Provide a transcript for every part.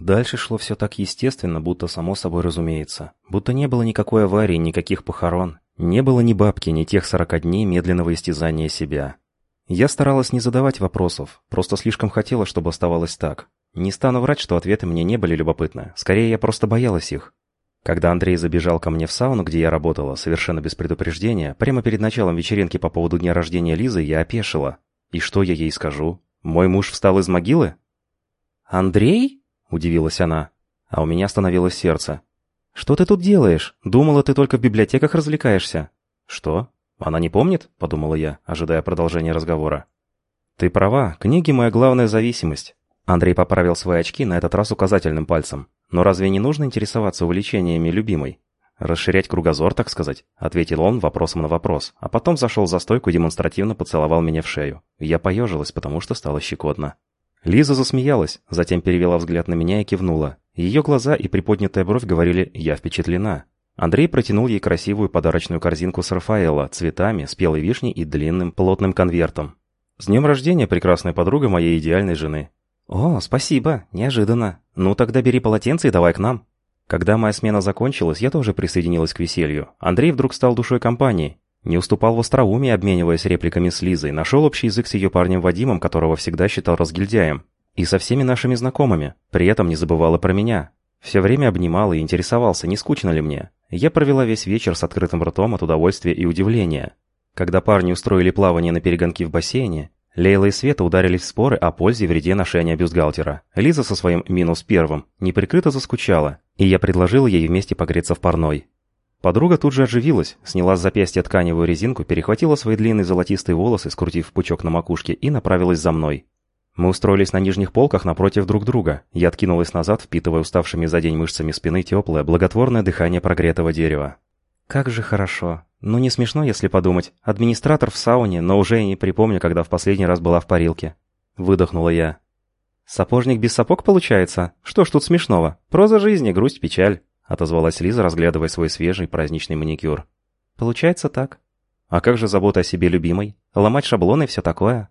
Дальше шло все так естественно, будто само собой разумеется. Будто не было никакой аварии, никаких похорон. Не было ни бабки, ни тех сорока дней медленного истязания себя. Я старалась не задавать вопросов, просто слишком хотела, чтобы оставалось так. Не стану врать, что ответы мне не были любопытны. Скорее, я просто боялась их. Когда Андрей забежал ко мне в сауну, где я работала, совершенно без предупреждения, прямо перед началом вечеринки по поводу дня рождения Лизы, я опешила. И что я ей скажу? Мой муж встал из могилы? «Андрей?» – удивилась она. А у меня остановилось сердце. «Что ты тут делаешь? Думала, ты только в библиотеках развлекаешься». «Что? Она не помнит?» – подумала я, ожидая продолжения разговора. «Ты права, книги – моя главная зависимость». Андрей поправил свои очки, на этот раз указательным пальцем. «Но разве не нужно интересоваться увлечениями любимой?» «Расширять кругозор, так сказать», — ответил он вопросом на вопрос, а потом зашел за стойку и демонстративно поцеловал меня в шею. Я поежилась, потому что стало щекотно. Лиза засмеялась, затем перевела взгляд на меня и кивнула. Ее глаза и приподнятая бровь говорили «я впечатлена». Андрей протянул ей красивую подарочную корзинку с Рафаэла, цветами, спелой вишней и длинным плотным конвертом. «С днем рождения, прекрасная подруга моей идеальной жены!» «О, спасибо, неожиданно. Ну тогда бери полотенце и давай к нам». Когда моя смена закончилась, я тоже присоединилась к веселью. Андрей вдруг стал душой компании. Не уступал в остроумии, обмениваясь репликами с Лизой, нашел общий язык с ее парнем Вадимом, которого всегда считал разгильдяем. И со всеми нашими знакомыми. При этом не забывала про меня. Все время обнимал и интересовался, не скучно ли мне. Я провела весь вечер с открытым ртом от удовольствия и удивления. Когда парни устроили плавание на перегонки в бассейне, Лейла и Света ударились в споры о пользе и вреде ношения бюстгальтера. Лиза со своим минус первым неприкрыто заскучала, и я предложил ей вместе погреться в парной. Подруга тут же оживилась, сняла с запястья тканевую резинку, перехватила свои длинные золотистые волосы, скрутив пучок на макушке, и направилась за мной. Мы устроились на нижних полках напротив друг друга. Я откинулась назад, впитывая уставшими за день мышцами спины теплое, благотворное дыхание прогретого дерева. Как же хорошо. Ну не смешно, если подумать. Администратор в сауне, но уже и не припомню, когда в последний раз была в парилке. Выдохнула я. «Сапожник без сапог получается? Что ж тут смешного? Проза жизни, грусть, печаль», — отозвалась Лиза, разглядывая свой свежий праздничный маникюр. «Получается так. А как же забота о себе любимой? Ломать шаблоны и все такое?»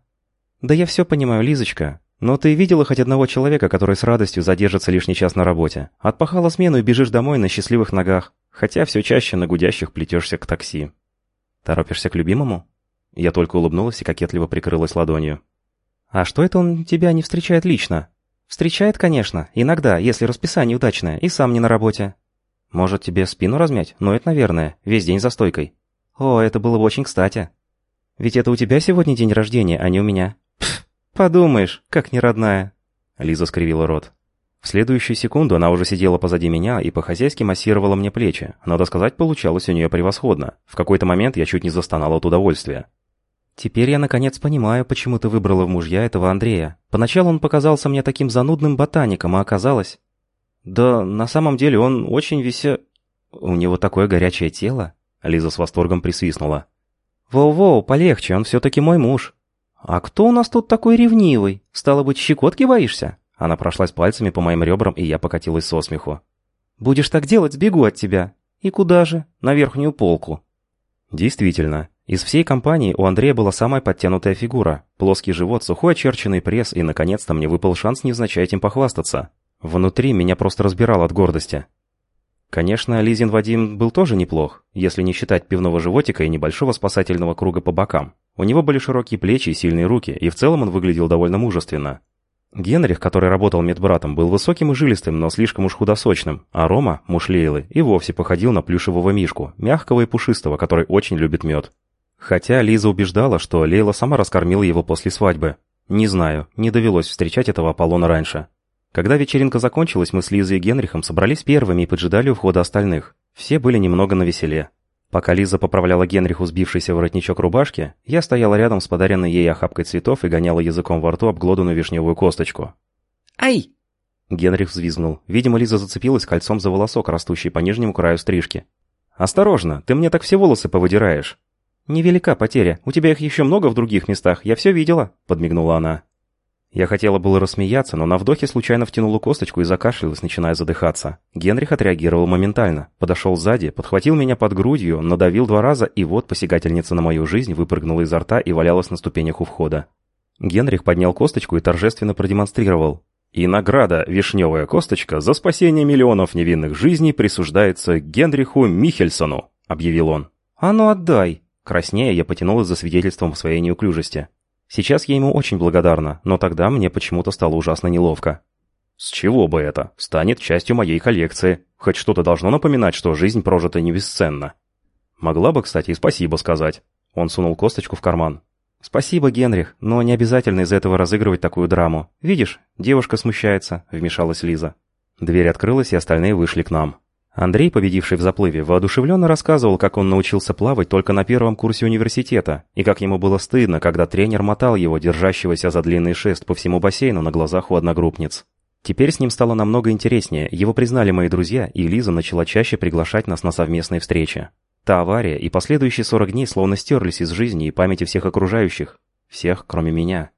«Да я все понимаю, Лизочка. Но ты видела хоть одного человека, который с радостью задержится лишний час на работе? Отпахала смену и бежишь домой на счастливых ногах, хотя все чаще на гудящих плетешься к такси. Торопишься к любимому?» Я только улыбнулась и кокетливо прикрылась ладонью. «А что это он тебя не встречает лично?» «Встречает, конечно, иногда, если расписание удачное, и сам не на работе». «Может, тебе спину размять? Ну, это, наверное, весь день за стойкой». «О, это было бы очень кстати». «Ведь это у тебя сегодня день рождения, а не у меня». «Пф, подумаешь, как не родная». Лиза скривила рот. В следующую секунду она уже сидела позади меня и по-хозяйски массировала мне плечи. Надо сказать, получалось у нее превосходно. В какой-то момент я чуть не застонал от удовольствия. «Теперь я наконец понимаю, почему ты выбрала в мужья этого Андрея. Поначалу он показался мне таким занудным ботаником, а оказалось...» «Да, на самом деле он очень весе... У него такое горячее тело?» Лиза с восторгом присвистнула. «Воу-воу, полегче, он все-таки мой муж». «А кто у нас тут такой ревнивый? Стало быть, щекотки боишься?» Она прошлась пальцами по моим ребрам, и я покатилась со смеху. «Будешь так делать, сбегу от тебя. И куда же? На верхнюю полку». Действительно, из всей компании у Андрея была самая подтянутая фигура. Плоский живот, сухой очерченный пресс, и, наконец-то, мне выпал шанс невзначай этим похвастаться. Внутри меня просто разбирало от гордости. Конечно, Лизин Вадим был тоже неплох, если не считать пивного животика и небольшого спасательного круга по бокам. У него были широкие плечи и сильные руки, и в целом он выглядел довольно мужественно. Генрих, который работал медбратом, был высоким и жилистым, но слишком уж худосочным, а Рома, муж Лейлы, и вовсе походил на плюшевого мишку, мягкого и пушистого, который очень любит мед. Хотя Лиза убеждала, что Лейла сама раскормила его после свадьбы. Не знаю, не довелось встречать этого Аполлона раньше. Когда вечеринка закончилась, мы с Лизой и Генрихом собрались первыми и поджидали у входа остальных. Все были немного навеселе. Пока Лиза поправляла Генриху сбившийся воротничок рубашки, я стояла рядом с подаренной ей охапкой цветов и гоняла языком во рту обглоданную вишневую косточку. «Ай!» Генрих взвизгнул. Видимо, Лиза зацепилась кольцом за волосок, растущий по нижнему краю стрижки. «Осторожно, ты мне так все волосы повыдираешь!» «Невелика потеря. У тебя их еще много в других местах. Я все видела», — подмигнула она. Я хотела было рассмеяться, но на вдохе случайно втянула косточку и закашлялась, начиная задыхаться. Генрих отреагировал моментально. Подошел сзади, подхватил меня под грудью, надавил два раза, и вот посягательница на мою жизнь выпрыгнула изо рта и валялась на ступенях у входа. Генрих поднял косточку и торжественно продемонстрировал. И награда «Вишневая косточка» за спасение миллионов невинных жизней присуждается Генриху Михельсону, объявил он. «А ну отдай!» Краснея, я потянулась за свидетельством своей неуклюжести. Сейчас я ему очень благодарна, но тогда мне почему-то стало ужасно неловко. С чего бы это? Станет частью моей коллекции. Хоть что-то должно напоминать, что жизнь прожита не бесценна. Могла бы, кстати, и спасибо сказать. Он сунул косточку в карман. «Спасибо, Генрих, но не обязательно из этого разыгрывать такую драму. Видишь, девушка смущается», — вмешалась Лиза. Дверь открылась, и остальные вышли к нам. Андрей, победивший в заплыве, воодушевленно рассказывал, как он научился плавать только на первом курсе университета, и как ему было стыдно, когда тренер мотал его, держащегося за длинный шест по всему бассейну на глазах у одногруппниц. Теперь с ним стало намного интереснее, его признали мои друзья, и Лиза начала чаще приглашать нас на совместные встречи. Та авария и последующие 40 дней словно стерлись из жизни и памяти всех окружающих. Всех, кроме меня.